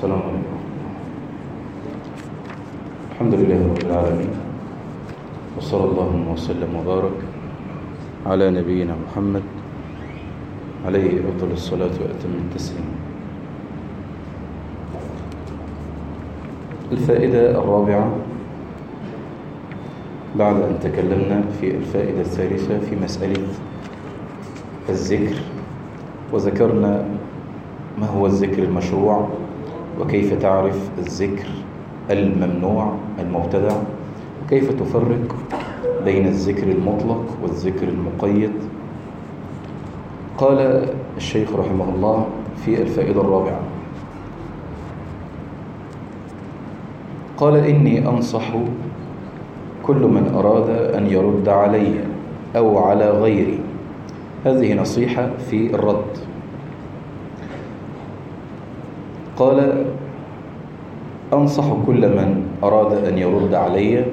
السلام عليكم. الحمد لله رب العالمين. وصلى الله وسلم وبارك على نبينا محمد عليه أفضل الصلاة وأتم التسليم. الفائدة الرابعة بعد أن تكلمنا في الفائدة الثالثة في مسألة الذكر وذكرنا ما هو الذكر المشروع وكيف تعرف الذكر الممنوع المبتدع؟ وكيف تفرق بين الذكر المطلق والذكر المقيد؟ قال الشيخ رحمه الله في الفائدة الرابعة. قال إني أنصح كل من أراد أن يرد علي أو على غيري. هذه نصيحة في الرد. قال أنصح كل من أراد أن يرد علي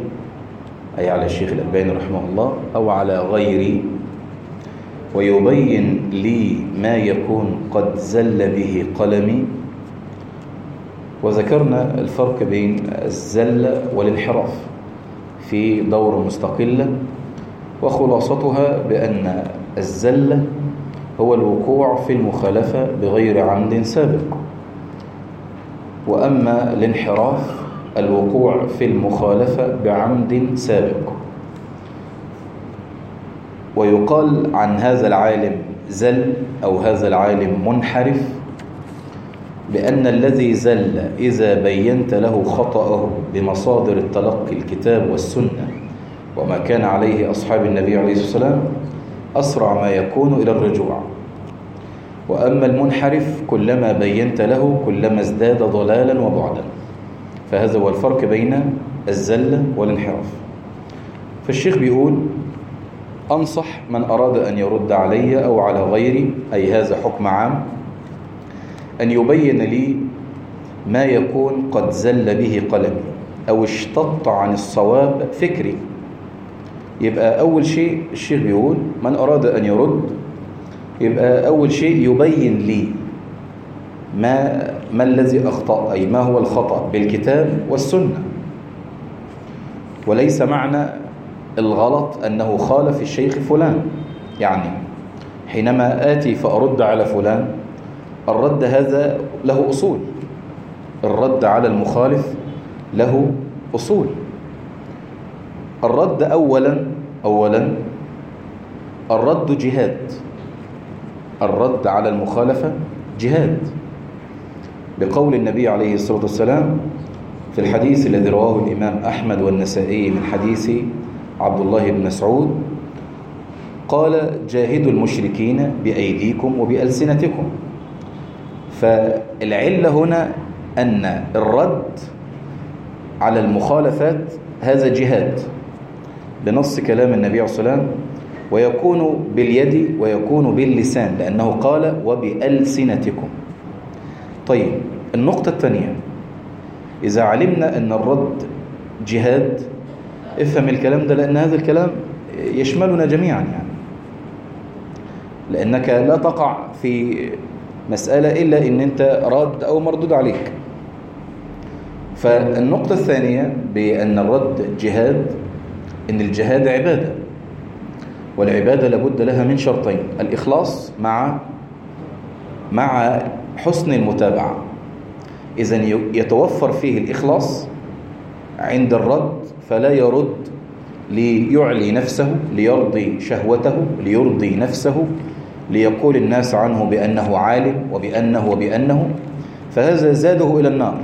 أي على الشيخ الألباني رحمه الله أو على غيري ويبين لي ما يكون قد زل به قلمي. وذكرنا الفرق بين الزل والانحراف في دورة مستقلة وخلاصتها بأن الزل هو الوقوع في المخالفة بغير عمد سابق. وأما الانحراف الوقوع في المخالفة بعمد سابق. ويقال عن هذا العالم زل أو هذا العالم منحرف بأن الذي زل إذا بينت له خطأه بمصادر التلقي الكتاب والسنة وما كان عليه أصحاب النبي عليه الصلاة والسلام أسرع ما يكون إلى الرجوع. وأما المنحرف كلما بينت له كلما ازداد ضلالا وبعدا. فهذا هو الفرق بين الزلة والانحراف. فالشيخ بيقول أنصح من أراد أن يرد علي أو على غيري أي هذا حكم عام أن يبين لي ما يكون قد زل به قلمي أو اشتط عن الصواب فكري. يبقى أول شيء الشيخ بيقول من أراد أن يرد يبقى أول شيء يبين لي ما ما الذي أخطأ أي ما هو الخطأ بالكتاب والسنة. وليس معنى الغلط أنه خالف الشيخ فلان. يعني حينما آتي فأرد على فلان الرد هذا له أصول. الرد على المخالف له أصول. الرد أولا أولا الرد جهاد. الرد على المخالفة جهاد. بقول النبي عليه الصلاة والسلام في الحديث الذي رواه الإمام أحمد والنسائي من حديث عبد الله بن مسعود قال جاهدوا المشركين بأيديكم وبألسنتكم. فالعلة هنا أن الرد على المخالفات هذا جهاد. بنص كلام النبي عليه الصلاة والسلام ويكون باليد ويكون باللسان لأنه قال وبألسنتكم. طيب النقطة الثانية. إذا علمنا أن الرد جهاد افهم الكلام ده لأن هذا الكلام يشملنا جميعا يعني. لأنك لا تقع في مسألة إلا إن أنت راد أو مردود عليك. فالنقطة الثانية بأن الرد جهاد إن الجهاد عبادة. والعبادة لابد لها من شرطين. الإخلاص مع مع حسن المتابعة. إذا يتوفر فيه الإخلاص عند الرد فلا يرد ليعلي نفسه ليرضي شهوته ليرضي نفسه ليقول الناس عنه بأنه عالم وبأنه وبأنه. فهذا زاده إلى النار.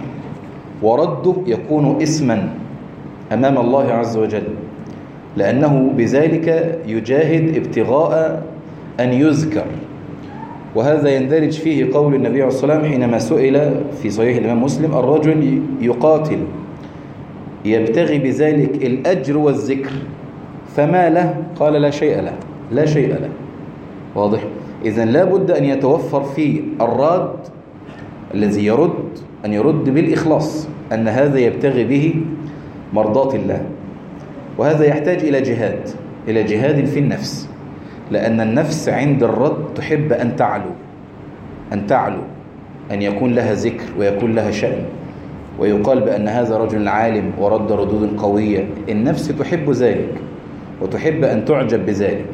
ورده يكون اسما أمام الله عز وجل. لأنه بذلك يجاهد ابتغاء أن يذكر. وهذا يندرج فيه قول النبي عليه الصلاة والسلام حينما سئل في صحيح الإمام مسلم الرجل يقاتل يبتغي بذلك الأجر والذكر فما له؟ قال لا شيء له لا شيء له. واضح؟ إذن لا بد أن يتوفر فيه الراد الذي يرد أن يرد بالإخلاص أن هذا يبتغي به مرضاة الله. وهذا يحتاج إلى جهاد إلى جهاد في النفس. لأن النفس عند الرد تحب أن تعلو أن تعلو أن يكون لها ذكر ويكون لها شأن. ويقال بأن هذا رجل عالم ورد ردود قوية. النفس تحب ذلك وتحب أن تعجب بذلك.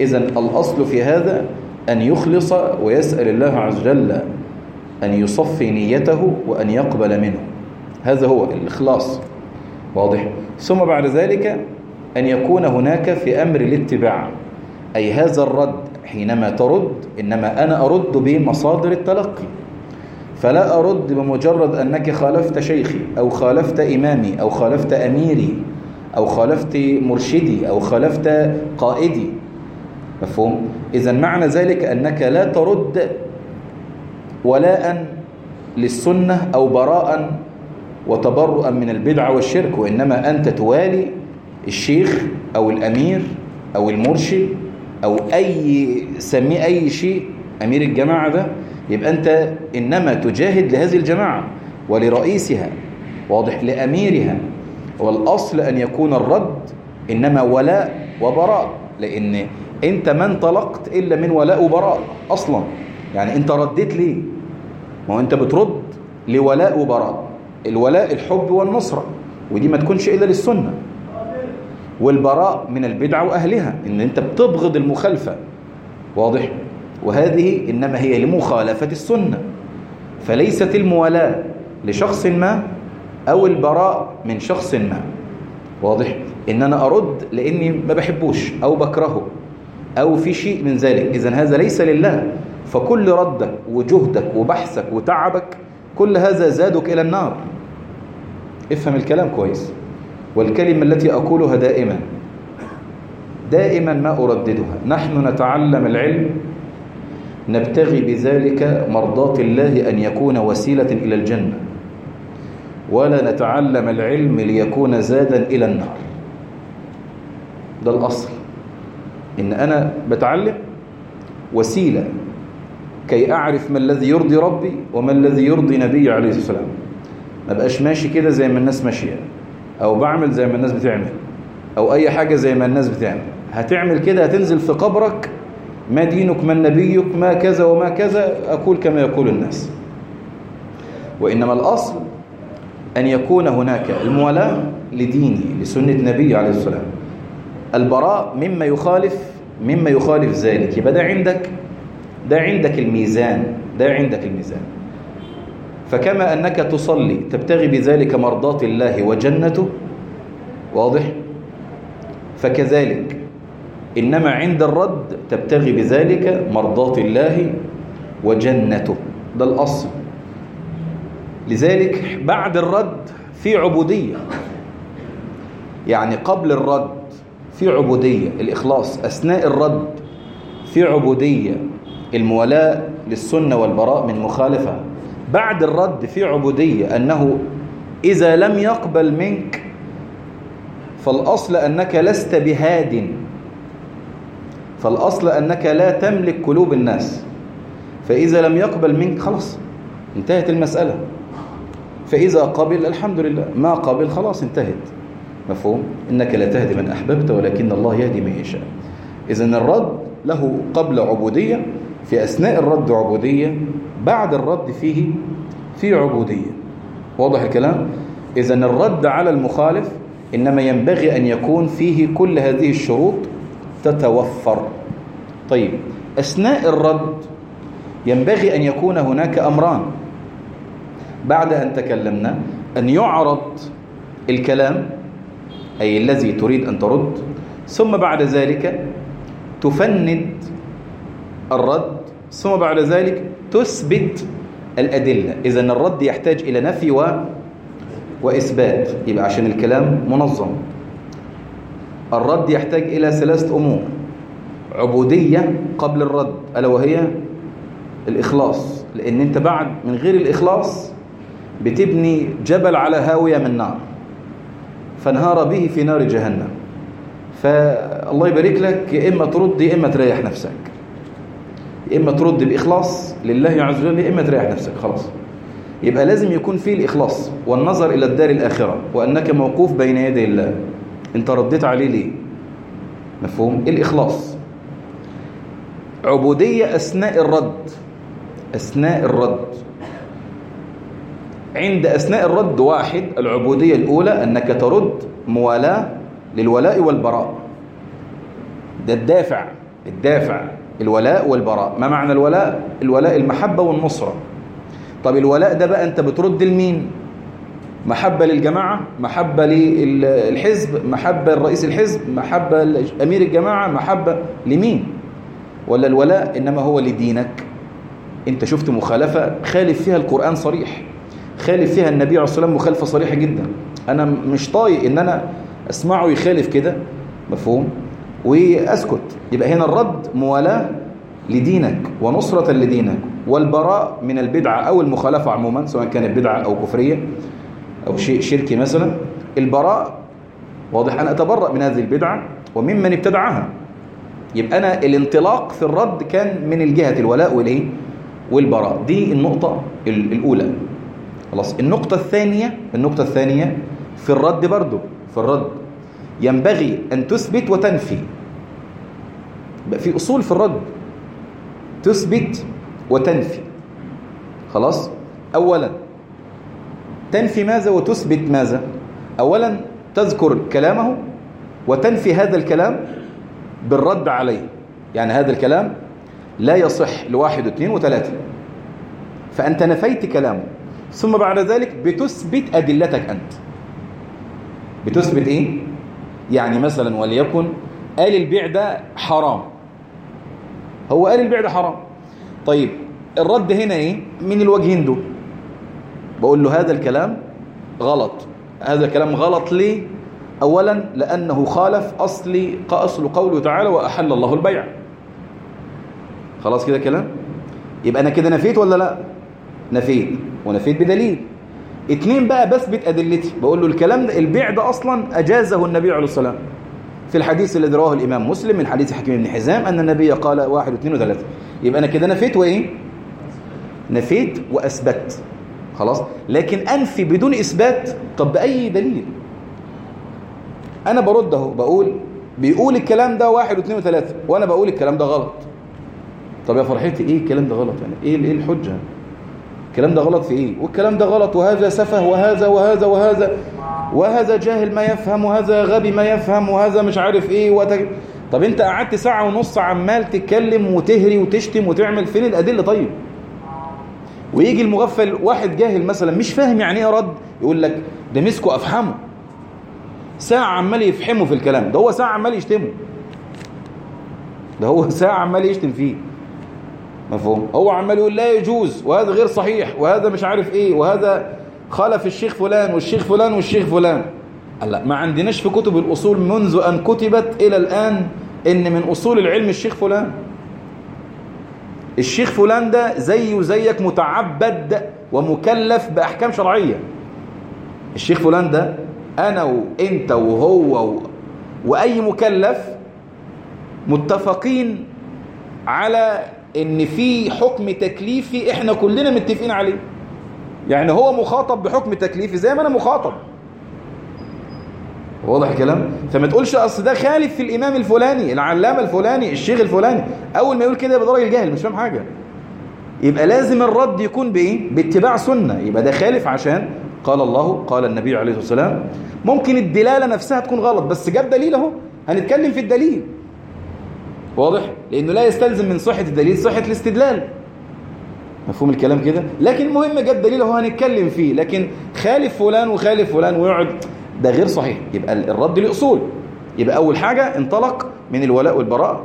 إذا الأصل في هذا أن يخلص ويسأل الله عز وجل أن يصفي نيته وأن يقبل منه. هذا هو الإخلاص. واضح. ثم بعد ذلك أن يكون هناك في أمر الاتباع. أي هذا الرد حينما ترد إنما أنا أرد بمصادر التلقي. فلا أرد بمجرد أنك خالفت شيخي أو خالفت إمامي أو خالفت أميري أو خالفت مرشدي أو خالفت قائدي. مفهوم؟ إذا معنى ذلك أنك لا ترد ولاء للسنة أو براء وتبرؤا من البدع والشرك وإنما أنت توالي الشيخ أو الأمير أو المرشد أو أي سمي أي شيء أمير الجماعة ده يبقى أنت إنما تجاهد لهذه الجماعة ولرئيسها واضح لأميرها والأصل أن يكون الرد إنما ولاء وبراء لأن أنت ما انطلقت إلا من ولاء وبراء أصلا. يعني أنت رديت ليه؟ ما هو أنت بترد لولاء وبراء. الولاء الحب والنصرة. ودي ما تكونش إلا للسنة. والبراء من البدع وأهلها إن أنت بتبغض المخالفة. واضح؟ وهذه إنما هي لمخالفة السنة. فليست الموالاة لشخص ما أو البراء من شخص ما. واضح؟ إن أنا أرد لأني ما بحبوش أو بكرهه أو في شيء من ذلك. إذا هذا ليس لله. فكل ردك وجهدك وبحثك وتعبك كل هذا زادك إلى النار. افهم الكلام كويس. والكلمة التي أقولها دائما دائما ما أرددها. نحن نتعلم العلم نبتغي بذلك مرضاة الله أن يكون وسيلة إلى الجنة. ولا نتعلم العلم ليكون زادا إلى النار. ده الأصل. إن أنا بتعلم وسيلة كي أعرف ما الذي يرضي ربي وما الذي يرضي نبي عليه الصلاة والسلام. ما بقاش ماشي كده زي ما الناس ماشية أو بعمل زي ما الناس بتعمل أو أي حاجة زي ما الناس بتعمل. هتعمل كده هتنزل في قبرك ما دينك من نبيك ما كذا وما كذا أقول كما يقول الناس. وإنما الأصل أن يكون هناك الموالاة لديني لسنة النبي عليه والسلام. البراء مما يخالف مما يخالف ذلك. يبقى ده عندك ده عندك الميزان ده عندك الميزان. فكما أنك تصلي تبتغي بذلك مرضاة الله وجنته؟ واضح؟ فكذلك إنما عند الرد تبتغي بذلك مرضاة الله وجنته. ده الأصل. لذلك بعد الرد في عبودية. يعني قبل الرد في عبودية الإخلاص أثناء الرد في عبودية المولاة للسنة والبراء من مخالفة. بعد الرد في عبودية أنه إذا لم يقبل منك فالأصل أنك لست بهاد. فالأصل أنك لا تملك قلوب الناس. فإذا لم يقبل منك خلاص انتهت المسألة. فإذا قبل الحمد لله ما قبل خلاص انتهت. مفهوم؟ إنك لا تهدي من أحببت ولكن الله يهدي من يشاء. إذا الرد له قبل عبودية في أثناء الرد عبودية بعد الرد فيه في عبودية. واضح الكلام؟ إذا الرد على المخالف إنما ينبغي أن يكون فيه كل هذه الشروط تتوفر. طيب أثناء الرد ينبغي أن يكون هناك أمران. بعد أن تكلمنا أن يعرض الكلام أي الذي تريد أن ترد ثم بعد ذلك تفند الرد ثم بعد ذلك تثبت الأدلة. إذا الرد يحتاج إلى نفي و... وإثبات. يبقى عشان الكلام منظم. الرد يحتاج إلى ثلاثة أمور. عبودية قبل الرد ألا وهي الإخلاص. لأن أنت بعد من غير الإخلاص بتبني جبل على هاوية من نار. فانهار به في نار جهنم. فالله يبارك لك يا إما ترد يا إما تريح نفسك. يا إما ترد بإخلاص لله عز وجل يا إما تريح نفسك خلاص. يبقى لازم يكون فيه الإخلاص والنظر إلى الدار الآخرة وأنك موقوف بين يدي الله. أنت رديت عليه ليه؟ مفهوم؟ الإخلاص. عبودية أثناء الرد. أثناء الرد. عند أثناء الرد واحد العبودية الأولى أنك ترد موالاة للولاء والبراء. ده الدافع الدافع. الولاء والبراء. ما معنى الولاء؟ الولاء المحبة والنصرة. طب الولاء ده بقى أنت بترد لمين؟ محبة للجماعة محبة للحزب محبة لرئيس الحزب محبة لأمير الجماعة محبة لمين؟ ولا الولاء إنما هو لدينك؟ انت شفت مخالفة خالف فيها القرآن صريح. خالف فيها النبي عليه الصلاة والسلام مخالفة صريحة جدا. أنا مش طايق إن أنا أسمعه يخالف كده. مفهوم؟ وأسكت. يبقى هنا الرد موالاة لدينك ونصرة لدينك والبراء من البدعة أو المخالفة عموما سواء كانت بدعة أو كفرية أو شيء شركي مثلا. البراء واضح أن أتبرأ من هذه البدعة وممن ابتدعها. يبقى أنا الانطلاق في الرد كان من الجهة الولاء والإيه؟ والبراء. دي النقطة الأولى. خلاص. النقطة الثانية النقطة الثانية في الرد برضو في الرد ينبغي أن تثبت وتنفي. بقى في أصول في الرد. تثبت وتنفي. خلاص؟ أولا تنفي ماذا وتثبت ماذا؟ أولا تذكر كلامه وتنفي هذا الكلام بالرد عليه. يعني هذا الكلام لا يصح لواحد واثنين وثلاثة. فأنت نفيت كلامه. ثم بعد ذلك بتثبت أدلتك أنت. بتثبت إيه؟ يعني مثلا وليكن قال البيع ده حرام. هو قال البيع ده حرام. طيب الرد هنا إيه؟ من الوجهين دول بقول له هذا الكلام غلط. هذا الكلام غلط ليه؟ أولا لأنه خالف أصل أصل قوله تعالى وأحل الله البيع. خلاص كده كلام؟ يبقى أنا كده نفيت ولا لا؟ نفيت. ونفيت بدليل. اتنين بقى بثبت أدلتي. بقول له الكلام ده البيع ده أصلا أجازه النبي عليه الصلاة في الحديث الذي رواه الإمام مسلم من حديث حكيم بن حزام أن النبي قال واحد واثنين وثلاثة. يبقى أنا كده نفيت وإيه؟ نفيت وأثبت. خلاص؟ لكن أنفي بدون إثبات. طب بأي دليل؟ أنا برد أهو بقول بيقول الكلام ده واحد واثنين وثلاثة وأنا بقول الكلام ده غلط. طب يا فرحتي إيه الكلام ده غلط يعني؟ إيه, إيه الحجة؟ الكلام ده غلط في إيه؟ والكلام ده غلط. وهذا سفه وهذا وهذا وهذا وهذا جاهل ما يفهم وهذا غبي ما يفهم وهذا مش عارف إيه وتج... طب أنت قعدت ساعة ونص عمال تتكلم وتهري وتشتم وتعمل فين الأدلة طيب؟ ويجي المغفل واحد جاهل مثلا مش فاهم يعني إيه رد يقول لك ده مسكه أفحمه. ساعة عمال يفحمه في الكلام ده هو ساعة عمال يشتمه. ده هو ساعة عمال يشتم فيه. مفهوم. هو عمال يقول لا يجوز وهذا غير صحيح وهذا مش عارف إيه وهذا خالف الشيخ فلان والشيخ فلان والشيخ فلان. لا ما عندناش في كتب الأصول منذ أن كتبت إلى الآن إن من أصول العلم الشيخ فلان. الشيخ فلان ده زي وزيك متعبد ومكلف بأحكام شرعية. الشيخ فلان ده أنا وإنت وهو و... وأي مكلف متفقين على إن في حكم تكليفي إحنا كلنا متفقين عليه. يعني هو مخاطب بحكم تكليفي زي ما أنا مخاطب. واضح الكلام؟ فما تقولش أصل ده خالف في الإمام الفلاني العلامة الفلاني الشيخ الفلاني. أول ما يقول كده يبقى ده راجل جاهل مش فاهم حاجة. يبقى لازم الرد يكون بإيه؟ باتباع سنة. يبقى ده خالف عشان قال الله قال النبي عليه الصلاة والسلام. ممكن الدلالة نفسها تكون غلط بس جاب دليل أهو. هنتكلم في الدليل. واضح؟ لأنه لا يستلزم من صحة الدليل صحة الاستدلال. مفهوم الكلام كده؟ لكن المهم جاب دليل اهو هنتكلم فيه. لكن خالف فلان وخالف فلان ويقعد ده غير صحيح. يبقى الرد له اصول يبقى أول حاجة انطلق من الولاء والبراء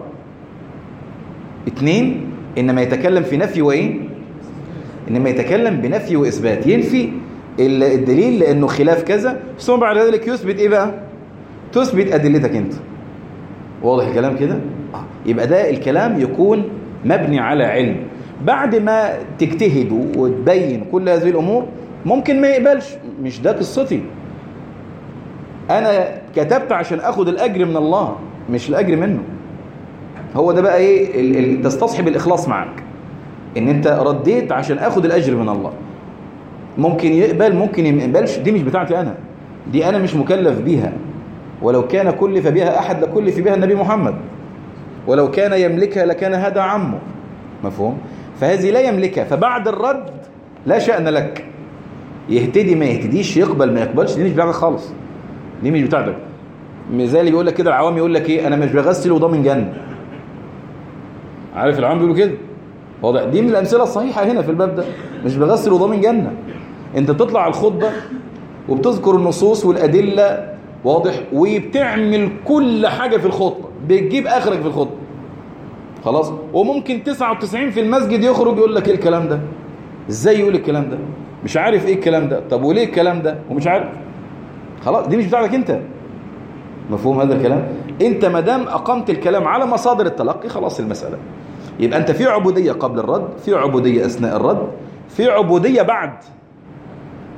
اثنين إنما يتكلم في نفي وإيه؟ إنما يتكلم بنفي وإثبات. ينفي الدليل لأنه خلاف كذا. ثم بعد ذلك يثبت إيه بقى؟ تثبت أدلتك أنت. واضح الكلام كده؟ يبقى ده الكلام يكون مبني على علم. بعد ما تجتهد وتبين كل هذه الأمور ممكن ما يقبلش. مش ده قصتي. أنا كتبت عشان آخد الأجر من الله مش الأجر منه. هو ده بقى ال تستصحب الإخلاص معك. إن أنت رديت عشان آخد الأجر من الله. ممكن يقبل ممكن ما يقبلش. دي مش بتاعتي أنا. دي أنا مش مكلف بيها. ولو كان كلف بها أحد لكلف بها النبي محمد. ولو كان يملكها لكان هذا عمه. مفهوم؟ فهذه لا يملكها. فبعد الرد لا شأن لك. يهتدي ما يهتديش يقبل ما يقبلش دي مش بتاعتك خالص. دي مش بتاعتك. اللي بيقول لك كده العوام يقول لك إيه؟ أنا مش بغسل وضامن جنه عارف العوام بيقولوا كده؟ واضح. دي من الأمثلة الصحيحة هنا في الباب ده. مش بغسل وضامن جنة. أنت بتطلع الخطبة وبتذكر النصوص والأدلة واضح. وبتعمل كل حاجة في الخطبة. بتجيب آخرك في الخطبة. خلاص؟ وممكن 99 في المسجد يخرج يقول لك إيه الكلام ده؟ إزاي يقول الكلام ده؟ مش عارف إيه الكلام ده. طب وليه الكلام ده؟ ومش عارف. خلاص دي مش بتاعتك أنت. مفهوم هذا الكلام؟ أنت ما دام أقمت الكلام على مصادر التلقي خلاص المسألة. يبقى أنت في عبودية قبل الرد في عبودية أثناء الرد في عبودية بعد.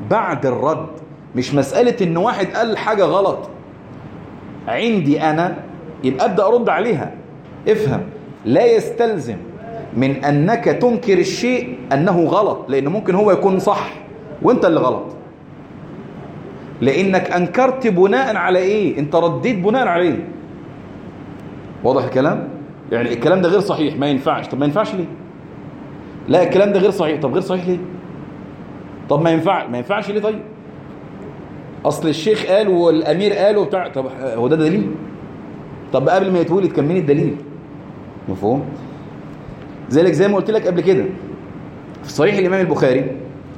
بعد الرد. مش مسألة إن واحد قال حاجة غلط. عندي أنا يبقى ابدأ ارد عليها. افهم. لا يستلزم من أنك تنكر الشيء أنه غلط لأن ممكن هو يكون صح وأنت اللي غلط. لأنك أنكرت بناء على إيه؟ أنت رديت بناء على إيه واضح الكلام؟ يعني الكلام ده غير صحيح. ما ينفعش. طب ما ينفعش ليه؟ لا الكلام ده غير صحيح. طب غير صحيح ليه؟ طب ما ينفع ما ينفعش ليه طيب؟ أصل الشيخ قال والأمير قال وبتاع. طب هو ده دليل؟ طب قبل ما يتولد كان مين الدليل؟ مفهوم؟ ذلك زي ما قلت لك قبل كده. في صحيح الإمام البخاري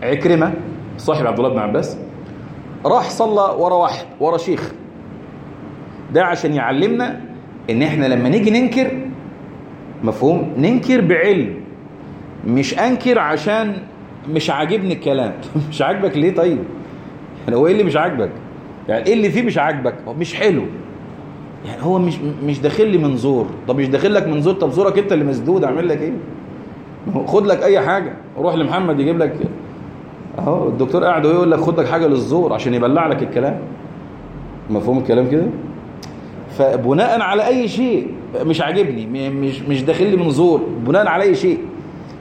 عكرمة صاحب عبد الله بن عباس راح صلى ورا واحد ورا شيخ. ده عشان يعلمنا إن إحنا لما نيجي ننكر مفهوم؟ ننكر بعلم. مش أنكر عشان مش عاجبني الكلام. مش عاجبك ليه طيب؟ يعني هو إيه اللي مش عاجبك؟ يعني إيه اللي فيه مش عاجبك؟ مش حلو. يعني هو مش مش داخل لي منظور طب مش داخل لك منظور طب زورك انت اللي مسدود اعمل لك إيه؟ خد لك اي حاجة. روح لمحمد يجيب لك اهو الدكتور قاعد ويقول لك خد لك حاجة للزور عشان يبلع لك الكلام. مفهوم الكلام كده؟ فبناء على أي شيء مش عاجبني مش مش داخل لي منظور بناء على أي شيء.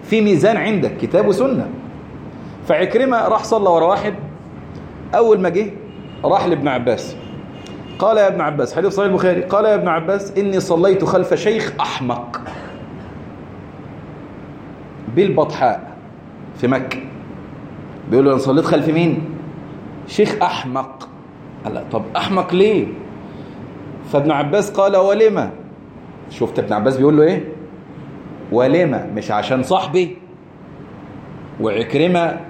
في ميزان عندك كتاب وسنة. فعكرمة راح صلى ورا واحد. أول ما جه راح لابن عباس. قال يا ابن عباس حديث صحيح البخاري قال يا ابن عباس إني صليت خلف شيخ أحمق بالبطحاء في مكة. بيقول له أنا صليت خلف مين؟ شيخ أحمق. قال طب أحمق ليه؟ فابن عباس قال ولما؟ شفت ابن عباس بيقول له إيه؟ ولما مش عشان صاحبي. وعكرمة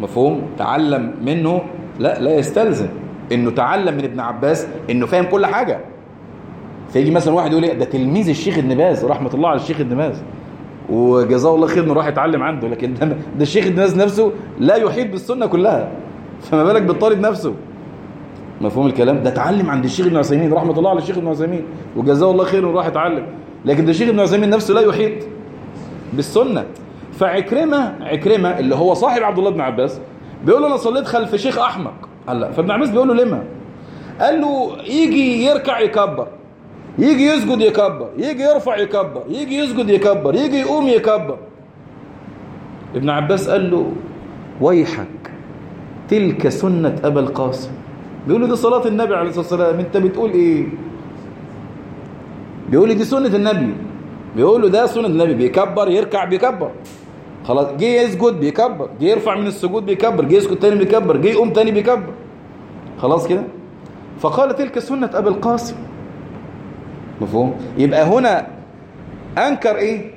مفهوم؟ تعلم منه؟ لا لا يستلزم. إنه تعلم من ابن عباس إنه فاهم كل حاجة. فيجي مثلا واحد يقول إيه ده تلميذ الشيخ ابن باز رحمة الله على الشيخ ابن باز. وجزاه الله خير إنه راح يتعلم عنده لكن ده, ده الشيخ ابن باز نفسه لا يحيط بالسنة كلها. فما بالك بالطالب نفسه. مفهوم الكلام؟ ده اتعلم عند الشيخ ابن عثيمين رحمة الله على الشيخ ابن عثيمين. وجزاه الله خير إنه راح يتعلم. لكن ده الشيخ ابن عثيمين نفسه لا يحيط بالسنة. فعكرمة عكرمة اللي هو صاحب عبد الله بن عباس بيقول أنا صليت خلف شيخ أحمق. قال لا فابن عباس بيقول له لما قال له يجي يركع يكبر يجي يسجد يكبر يجي يرفع يكبر يجي يسجد يكبر يجي يقوم يكبر. ابن عباس قال له ويحك تلك سنة أبا القاسم. بيقول له دي صلاة النبي عليه الصلاة والسلام. انت بتقول إيه؟ بيقول لي دي سنة النبي. بيقول له ده سنة النبي. بيكبر يركع بيكبر. خلاص جه يسجد بيكبر جه يرفع من السجود بيكبر جه يسجد تاني بيكبر جه يقوم تاني بيكبر. خلاص كده؟ فقال تلك سنة أبي القاسم. مفهوم؟ يبقى هنا أنكر إيه؟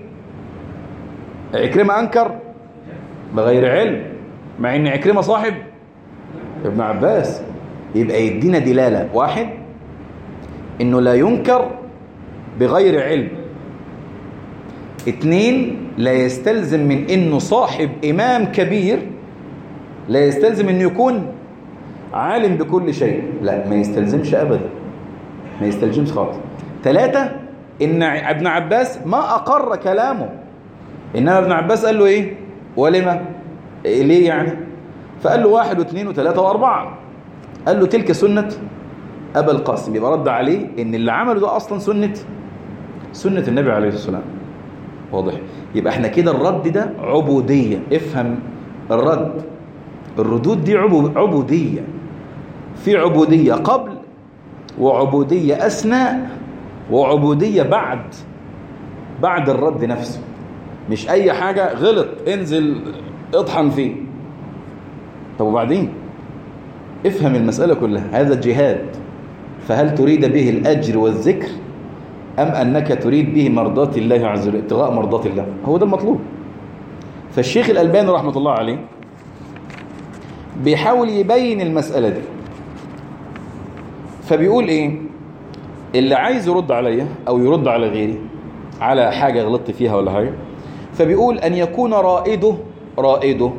عكرمة أنكر بغير علم مع إن عكرمة صاحب ابن عباس. يبقى يدينا دلالة واحد إنه لا ينكر بغير علم. اتنين لا يستلزم من إنه صاحب إمام كبير لا يستلزم إنه يكون عالم بكل شيء. لا ما يستلزمش ابدا. ما يستلزمش خالص. ثلاثة إن ابن عباس ما أقر كلامه. إنما ابن عباس قال له إيه؟ ولما؟ إيه ليه يعني؟ فقال له واحد واثنين وثلاثة وأربعة. قال له تلك سنة أبا القاسم. يبقى رد عليه إن اللي عمله ده أصلا سنة سنة النبي عليه الصلاة والسلام. واضح. يبقى إحنا كده الرد ده عبودية. افهم الرد. الردود دي عبودية. في عبودية قبل وعبودية أثناء وعبودية بعد بعد الرد نفسه. مش أي حاجة غلط انزل اطحن فيه. طب وبعدين؟ افهم المسألة كلها. هذا جهاد. فهل تريد به الأجر والذكر؟ أم أنك تريد به مرضات الله عز وجل ابتغاء مرضات الله. هو ده المطلوب. فالشيخ الألباني رحمة الله عليه بيحاول يبين المسألة دي. فبيقول إيه؟ اللي عايز يرد عليا أو يرد على غيري على حاجة غلطت فيها ولا حاجة فبيقول أن يكون رائده رائده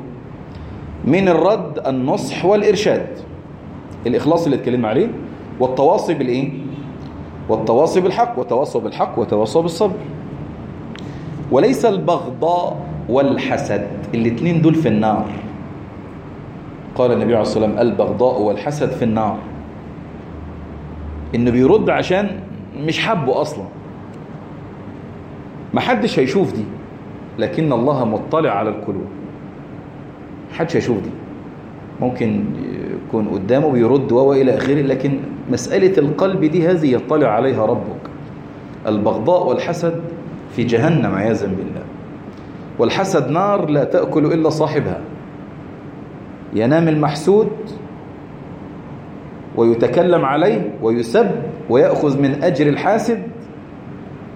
من الرد النصح والإرشاد. الإخلاص اللي اتكلمنا عليه والتواصي بالإيه؟ والتواصي بالحق وتواصوا بالحق وتواصوا بالصبر. وليس البغضاء والحسد الاثنين دول في النار. قال النبي عليه الصلاة والسلام البغضاء والحسد في النار. إنه بيرد عشان مش حبه أصلا. ما حدش هيشوف دي لكن الله مطلع على القلوب. حدش هيشوف دي. ممكن يكون قدامه بيرد وهو إلى آخره لكن مسألة القلب دي هذه يطلع عليها ربك. البغضاء والحسد في جهنم عياذا بالله. والحسد نار لا تأكل إلا صاحبها. ينام المحسود ويتكلم عليه ويسب ويأخذ من أجر الحاسد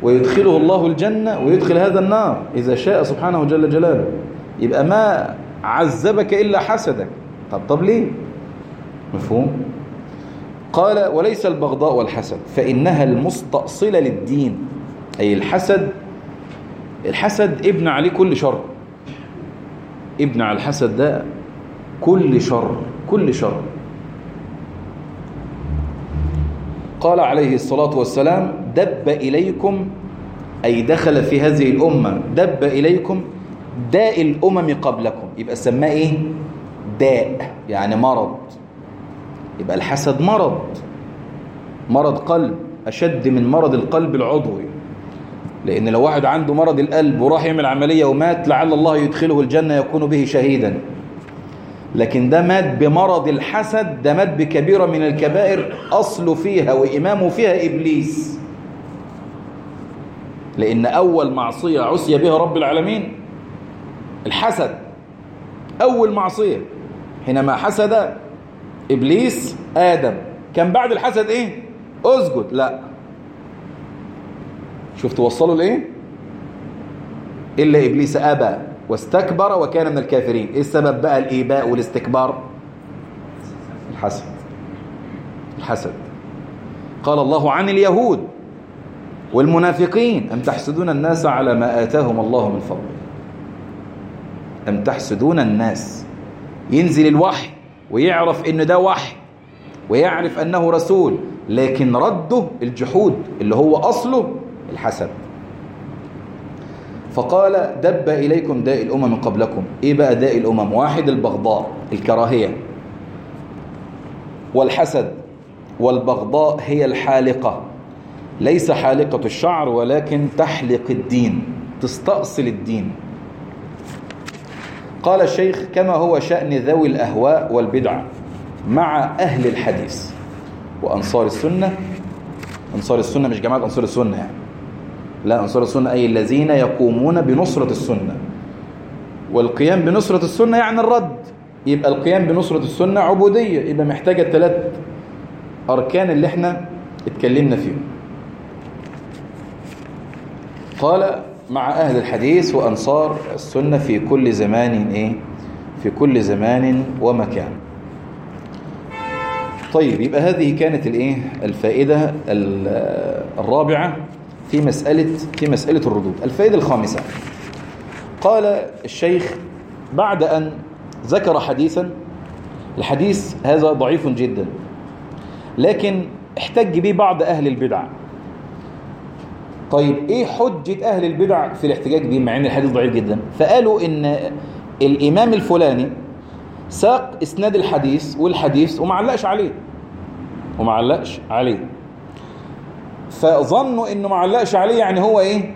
ويدخله الله الجنة ويدخل هذا النار. إذا شاء سبحانه جل جلاله. يبقى ما عذبك إلا حسدك. طب طب ليه؟ مفهوم؟ قال وليس البغضاء والحسد فإنها المستأصلة للدين. أي الحسد الحسد ابن عليه كل شر. ابن على الحسد ده كل شر كل شر. قال عليه الصلاة والسلام دب إليكم أي دخل في هذه الأمة دب إليكم داء الأمم قبلكم. يبقى سماه إيه؟ داء يعني مرض. يبقى الحسد مرض مرض قلب أشد من مرض القلب العضوي. لأن لو واحد عنده مرض القلب وراح يعمل عملية ومات لعل الله يدخله الجنة يكون به شهيدا. لكن ده مات بمرض الحسد ده مات بكبيرة من الكبائر أصل فيها وإمامه فيها إبليس. لأن أول معصية عصي بها رب العالمين الحسد. أول معصية. حينما حسد إبليس آدم. كان بعد الحسد إيه؟ أسجد. لا. شفت وصلوا لإيه؟ إلا إبليس أبى واستكبر وكان من الكافرين. إيه السبب بقى؟ الإيباء والاستكبار. الحسد. الحسد. قال الله عن اليهود والمنافقين. أم تحسدون الناس على ما آتاهم الله من فضله؟ أم تحسدون الناس؟ ينزل الوحي. ويعرف إن ده وحي ويعرف أنه رسول لكن رده الجحود اللي هو أصله الحسد. فقال دب إليكم داء الأمم قبلكم. إيه بقى داء الأمم؟ واحد البغضاء الكراهية. والحسد والبغضاء هي الحالقة. ليس حالقة الشعر ولكن تحلق الدين تستأصل الدين. قال الشيخ كما هو شأن ذوي الأهواء والبدع مع أهل الحديث وأنصار السنة. أنصار السنة مش جماعة أنصار السنة يعني. لا أنصار السنة أي الذين يقومون بنصرة السنة. والقيام بنصرة السنة يعني الرد. يبقى القيام بنصرة السنة عبودية. يبقى محتاجة الثلاث أركان اللي إحنا اتكلمنا فيهم. قال مع أهل الحديث وأنصار السنة في كل زمان إيه؟ في كل زمان ومكان طيب يبقى هذه كانت الإيه؟ الفائدة الرابعة في مسألة في مسألة الردود الفائدة الخامسة قال الشيخ بعد أن ذكر حديثا الحديث هذا ضعيف جدا لكن احتج به بعض أهل البدع طيب إيه حجة أهل البدع في الاحتجاج به مع إن الحديث ضعيف جدا؟ فقالوا إن الإمام الفلاني ساق إسناد الحديث والحديث وما علقش عليه. وما علقش عليه. فظنوا إنه ما علقش عليه يعني هو إيه؟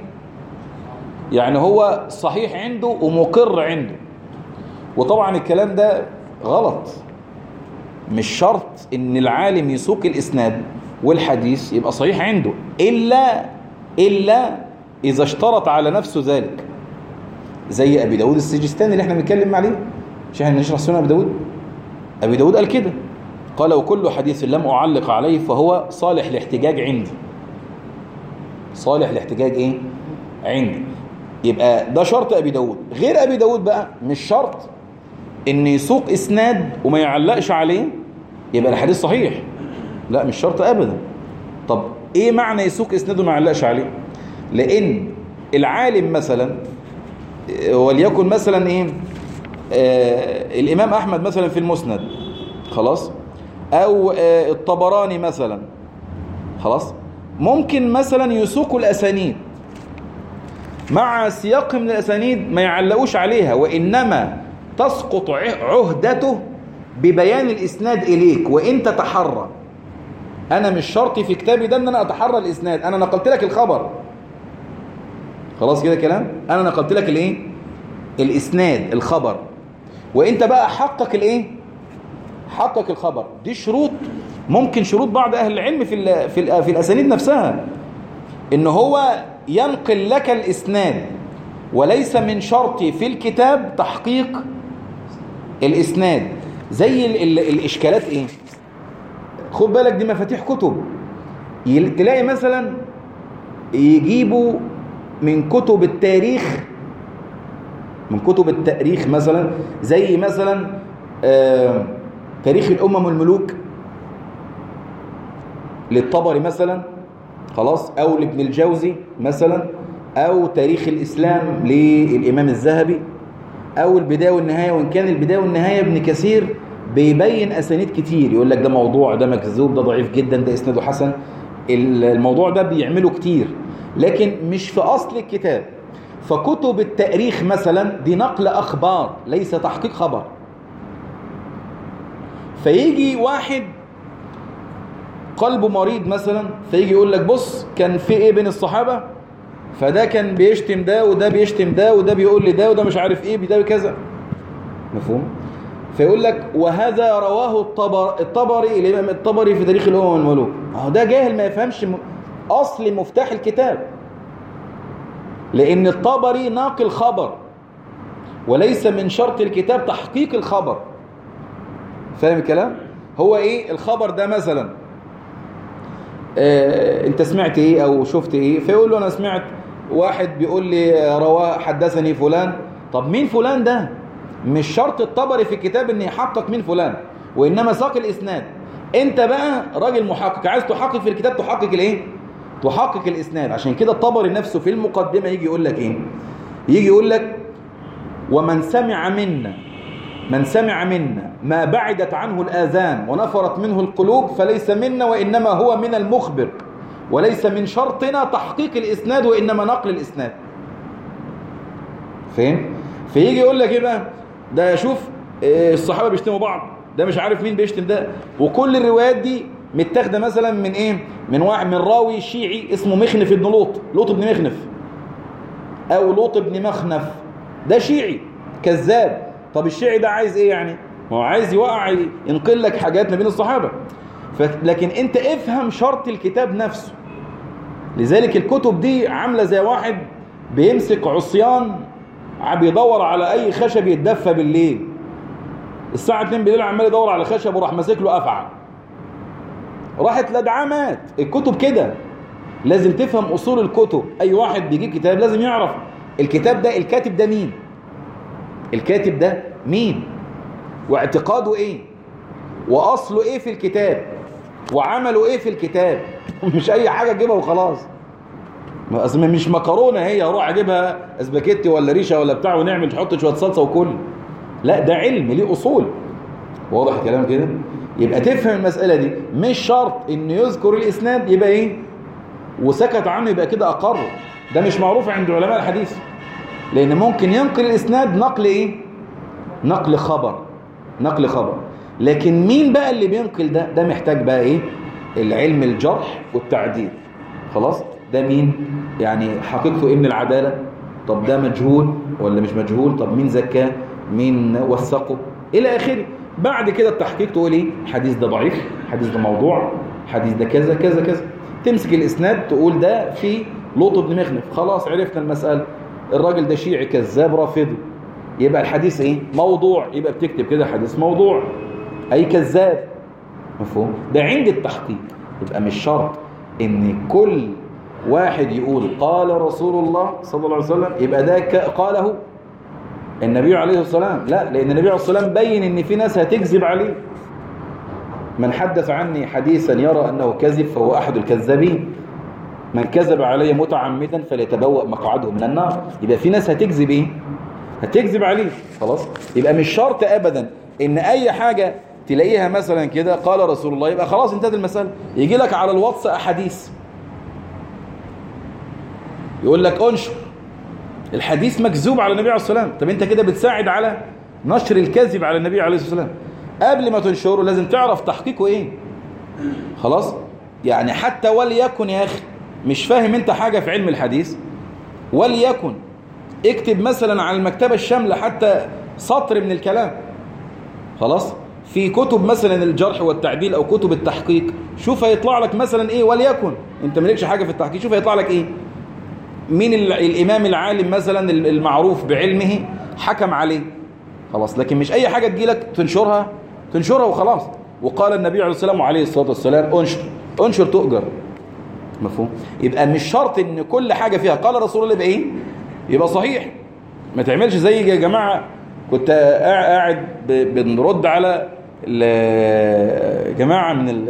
يعني هو صحيح عنده ومقر عنده. وطبعا الكلام ده غلط. مش شرط إن العالم يسوق الإسناد والحديث يبقى صحيح عنده إلا إلا إذا اشترط على نفسه ذلك. زي أبي داود السجستاني اللي إحنا بنتكلم عليه. مش إحنا نشرح سنة أبي داود. أبي داود قال كده. قال وكل حديث لم أعلق عليه فهو صالح الاحتجاج عندي. صالح الاحتجاج إيه؟ عندي. يبقى ده شرط أبي داود. غير أبي داود بقى مش شرط إن يسوق إسناد وما يعلقش عليه. يبقى الحديث صحيح. لا مش شرط أبدا. طب إيه معنى يسوق اسناد وما يعلقش عليه؟ لأن العالم مثلا وليكن مثلا إيه؟ آه الإمام أحمد مثلا في المسند خلاص؟ أو آه الطبراني مثلا خلاص؟ ممكن مثلا يسوق الأسانيد. مع سياق من الأسانيد ما يعلقوش عليها وإنما تسقط عهدته ببيان الإسناد إليك وإن تتحرى. أنا مش شرطي في كتابي ده أن أنا أتحرى الإسناد. أنا نقلت لك الخبر. خلاص كده كلام؟ أنا نقلت لك الإيه؟ الإسناد الخبر. وإنت بقى حقق الإيه؟ حقق الخبر. دي شروط ممكن شروط بعض أهل العلم في ال في, ال في الأسانيد نفسها. إن هو ينقل لك الإسناد وليس من شرطي في الكتاب تحقيق الإسناد. زي ال ال الإشكالات إيه؟ خد بالك دي مفاتيح كتب. تلاقي مثلا يجيبوا من كتب التاريخ من كتب التاريخ مثلا زي مثلا تاريخ الأمم والملوك. للطبري مثلا خلاص أو لابن الجوزي مثلا أو تاريخ الإسلام للإمام الذهبي أو البداية والنهاية وإن كان البداية والنهاية ابن كثير بيبين أسانيد كتير. يقول لك ده موضوع ده مكذوب ده ضعيف جدا ده إسناده حسن. الموضوع ده بيعمله كتير. لكن مش في أصل الكتاب. فكتب التأريخ مثلا دي نقل أخبار ليس تحقيق خبر. فيجي واحد قلبه مريض مثلا فيجي يقول لك بص كان في إيه بين الصحابة؟ فده كان بيشتم ده وده بيشتم ده وده بيقول لي ده وده مش عارف إيه ده كذا. مفهوم؟ فيقول لك وهذا رواه الطبر الطبري الامام الطبري في تاريخ الأمم والملوك اهو ده جاهل ما يفهمش أصل مفتاح الكتاب. لأن الطبري ناقل خبر وليس من شرط الكتاب تحقيق الخبر. فاهم الكلام؟ هو إيه؟ الخبر ده مثلا. آه أنت سمعت إيه أو شفت إيه؟ فيقول له أنا سمعت واحد بيقول لي رواه حدثني فلان. طب مين فلان ده؟ مش شرط الطبري في الكتاب ان يحقق مين فلان وإنما ساق الإسناد. أنت بقى راجل محقق عايز تحقق في الكتاب تحقق الإيه؟ تحقق الإسناد. عشان كده الطبري نفسه في المقدمة يجي يقول لك إيه؟ يجي يقول لك ومن سمع منا من سمع منا ما بعدت عنه الآذان ونفرت منه القلوب فليس منا وإنما هو من المخبر وليس من شرطنا تحقيق الإسناد وإنما نقل الإسناد. فهم؟ فيجي يقول لك إيه بقى؟ ده شوف الصحابة بيشتموا بعض. ده مش عارف مين بيشتم ده. وكل الروايات دي متاخدة مثلا من إيه؟ من واحد من راوي شيعي اسمه مخنف بن لوط لوط بن مخنف. أو لوط بن مخنف. ده شيعي كذاب. طب الشيعي ده عايز إيه يعني؟ ما هو عايز يوقع ينقل لك حاجات ما بين الصحابة. ف... لكن أنت افهم شرط الكتاب نفسه. لذلك الكتب دي عاملة زي واحد بيمسك عصيان بيدور على أي خشب يتدفى بالليل. الساعة 2 بالليل عمال يدور على خشب وراح ماسك له افعى راحت لدعاه مات. الكتب كده. لازم تفهم أصول الكتب. أي واحد بيجيب كتاب لازم يعرف. الكتاب ده الكاتب ده مين؟ الكاتب ده مين؟ واعتقاده إيه؟ وأصله إيه في الكتاب؟ وعمله إيه في الكتاب؟ مش أي حاجة تجيبها وخلاص. مش مكرونة هي أروح اجيبها اسباجيتي ولا ريشة ولا بتاع ونعمل تحط شوية صلصة وكل. لا ده علم ليه أصول. واضح الكلام كده؟ يبقى تفهم المسألة دي. مش شرط ان يذكر الإسناد يبقى إيه؟ وسكت عنه يبقى كده أقر. ده مش معروف عند علماء الحديث. لأن ممكن ينقل الاسناد نقل إيه؟ نقل خبر. نقل خبر. لكن مين بقى اللي بينقل ده؟ ده محتاج بقى إيه؟ العلم الجرح والتعديل. خلاص؟ ده مين؟ يعني حقيقته إيه من العدالة؟ طب ده مجهول ولا مش مجهول؟ طب مين زكاه؟ مين وثقه؟ إلى آخره. بعد كده التحقيق تقول إيه؟ حديث ده ضعيف حديث ده موضوع حديث ده كذا كذا كذا. تمسك الإسناد تقول ده في لوط بن مخنف خلاص عرفنا المسألة. الراجل ده شيعي كذاب رافضي يبقى الحديث إيه؟ موضوع. يبقى بتكتب كده حديث موضوع. أي كذاب. مفهوم؟ ده عند التحقيق. يبقى مش شرط إن كل واحد يقول قال رسول الله صلى الله عليه وسلم يبقى ده قاله النبي عليه الصلاة والسلام. لا لأن النبي عليه الصلاة والسلام بين إن في ناس هتكذب عليه. من حدث عني حديثا يرى أنه كذب فهو أحد الكذابين. من كذب علي متعمدا فليتبوأ مقعده من النار. يبقى في ناس هتكذب إيه؟ هتكذب عليه. خلاص؟ يبقى مش شرط ابدا إن أي حاجة تلاقيها مثلا كده قال رسول الله يبقى خلاص انتهت المسألة. يجي لك على الواتس أحاديث. يقول لك انشر الحديث مكذوب على النبي عليه الصلاة والسلام. طب انت كده بتساعد على نشر الكذب على النبي عليه الصلاة والسلام. قبل ما تنشره لازم تعرف تحقيقه إيه. خلاص؟ يعني حتى وليكن يا أخي مش فاهم انت حاجة في علم الحديث. وليكن اكتب مثلا على المكتبة الشاملة حتى سطر من الكلام. خلاص؟ في كتب مثلا الجرح والتعديل أو كتب التحقيق شوف هيطلع لك مثلا إيه وليكن. انت مالكش حاجة في التحقيق شوف هيطلع لك إيه. مين ال- الإمام العالم مثلا المعروف بعلمه؟ حكم عليه. خلاص لكن مش أي حاجة تجيلك تنشرها تنشرها وخلاص. وقال النبي عليه الصلاة والسلام عليه الصلاة والسلام انشر انشر تؤجر. مفهوم؟ يبقى مش شرط إن كل حاجة فيها. قال رسول الله يبقى إيه يبقى صحيح. ما تعملش زي يا جماعة كنت قاع- قاعد بنرد على جماعة من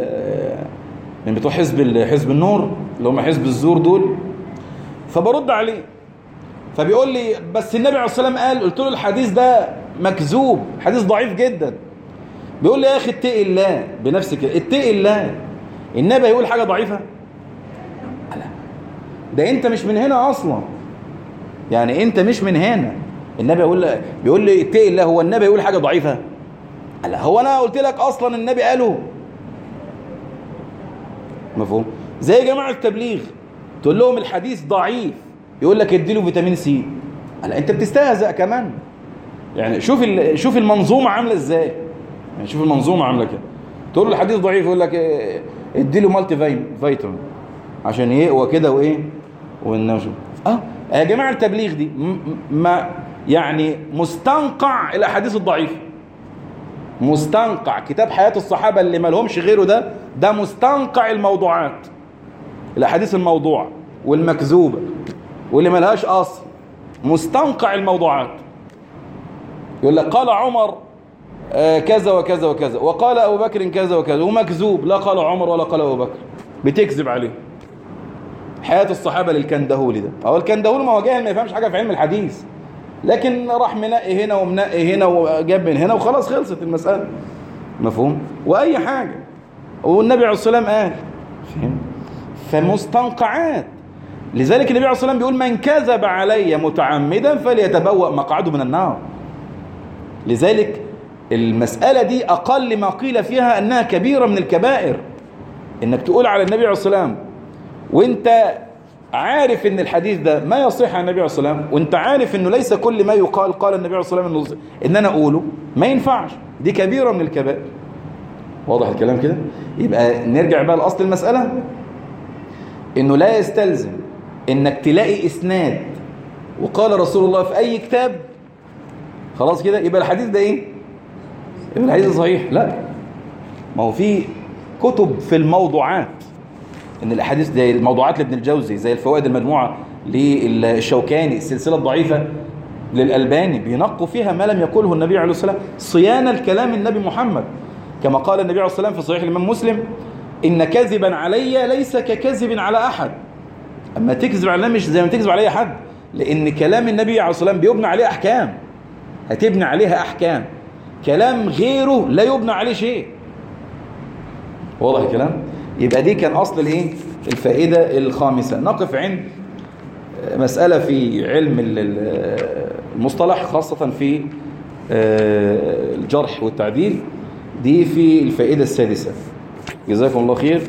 من بتوع حزب حزب النور اللي هم حزب الزور دول. فبرد عليه. فبيقول لي بس النبي عليه الصلاة والسلام قال قلت له الحديث ده مكذوب حديث ضعيف جدا. بيقول لي يا أخي اتقي الله بنفسك كده اتقي الله. النبي هيقول حاجة ضعيفة؟ لا. ده أنت مش من هنا أصلا. يعني أنت مش من هنا. النبي يقول بيقول لي اتقي الله هو النبي يقول حاجة ضعيفة؟ لا. هو أنا قلت لك أصلا النبي قاله. مفهوم؟ زي جماعة التبليغ. تقول لهم الحديث ضعيف يقول لك اديله فيتامين سي. لا أنت بتستهزأ كمان. يعني شوف شوف المنظومة عاملة إزاي. يعني شوف المنظومة عاملة كده. تقول له الحديث ضعيف يقول لك إيه، اديله مالتي فيتامين. عشان يقوى كده وإيه؟ والنشر آه يا جماعة التبليغ دي ما يعني مستنقع الأحاديث الضعيفة. مستنقع. كتاب حياة الصحابة اللي ما لهمش غيره ده ده مستنقع الموضوعات. الأحاديث الموضوعة والمكذوبة واللي ملهاش أصل. مستنقع الموضوعات. يقول لك قال عمر آه، كذا وكذا وكذا. وقال أبو بكر كذا وكذا. ومكذوب. لا قال عمر ولا قال أبو بكر. بتكذب عليه. حياة الصحابة للكندهولي ده. هو الكندهولي ما هو جاهل ما يفهمش حاجة في علم الحديث. لكن راح منقي هنا ومنقي هنا وجاب من هنا وخلاص خلصت المسألة. مفهوم؟ وأي حاجة. والنبي عليه الصلاة والسلام قال فهم فمستنقعات. لذلك النبي عليه الصلاة والسلام بيقول من كذب علي متعمدا فليتبوأ مقعده من النار. لذلك المسألة دي أقل ما قيل فيها أنها كبيرة من الكبائر. إنك تقول على النبي عليه الصلاة والسلام وإنت عارف إن الحديث ده ما يصح عن النبي عليه الصلاة والسلام وإنت عارف إنه ليس كل ما يقال قال النبي عليه الصلاة والسلام ان أنا أقوله ما ينفعش. دي كبيرة من الكبائر. واضح الكلام كده؟ يبقى نرجع بقى لأصل المسألة. إنه لا يستلزم إنك تلاقي إسناد. وقال رسول الله في أي كتاب خلاص كده يبقى الحديث ده إيه؟ يبقى الحديث صحيح. لا. ما هو في كتب في الموضوعات إن الأحاديث زي الموضوعات لابن الجوزي زي الفوائد المجموعة للشوكاني السلسلة الضعيفة للألباني بينقوا فيها ما لم يقوله النبي عليه الصلاة والسلام صيانة الكلام النبي محمد. كما قال النبي عليه الصلاة والسلام في صحيح الإمام مسلم إن كذبا علي ليس ككذب على أحد. أما تكذب على مش زي ما تكذب على حد لأن كلام النبي عليه الصلاة والسلام بيبنى عليه أحكام. هتبني عليها أحكام. كلام غيره لا يبنى عليه شيء. واضح الكلام؟ يبقى دي كان أصل الإيه؟ الفائدة الخامسة. نقف عند مسألة في علم ال- ال- المصطلح خاصة في آه، الجرح والتعديل. دي في الفائدة السادسة. جزاكم الله خير.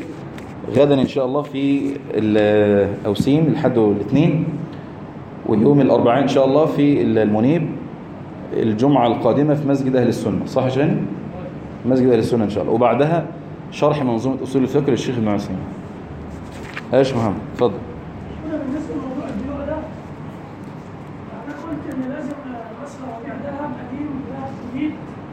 غدا إن شاء الله في الأوسيم الحد والاثنين واليوم الأربعاء إن شاء الله في المنيب الجمعة القادمة في مسجد أهل السنة. صح شيخ؟ مسجد أهل السنة إن شاء الله. وبعدها شرح منظومة أصول الفقه للشيخ ابن عثيمين. إيش محمد اتفضل